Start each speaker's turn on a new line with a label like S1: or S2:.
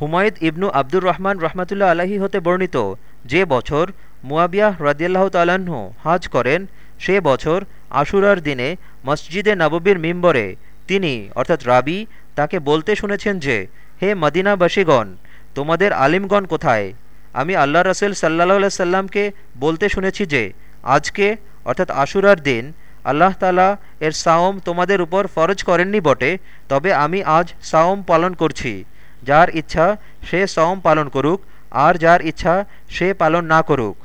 S1: হুমায়দ ইবনু আব্দুর রহমান রহমাতুল্লা আলাহি হতে বর্ণিত, যে বছর মুয়াবিয়াহ রদিয়াল্লাহ তাল্লাহ্ন হাজ করেন, সে বছর আশুরার দিনে মসজিদে নববীর মিম্বরে তিনি, অর্থাৎ রাবি, তাকে বলতে শুনেছেন যে, হে মদিনাবাসীগণ, তোমাদের আলিমগণ কোথায়? আমি আল্লাহ রসুল সাল্লাহ সাল্লামকে বলতে শুনেছি যে, আজকে, অর্থাৎ আশুরার দিন, আল্লাহ তালা এর সাওম তোমাদের উপর ফরজ করেননি বটে, তবে আমি আজ সাওম পালন করছি। যার ইচ্ছা সে সওম পালন করুক আর যার ইচ্ছা সে পালন না করুক।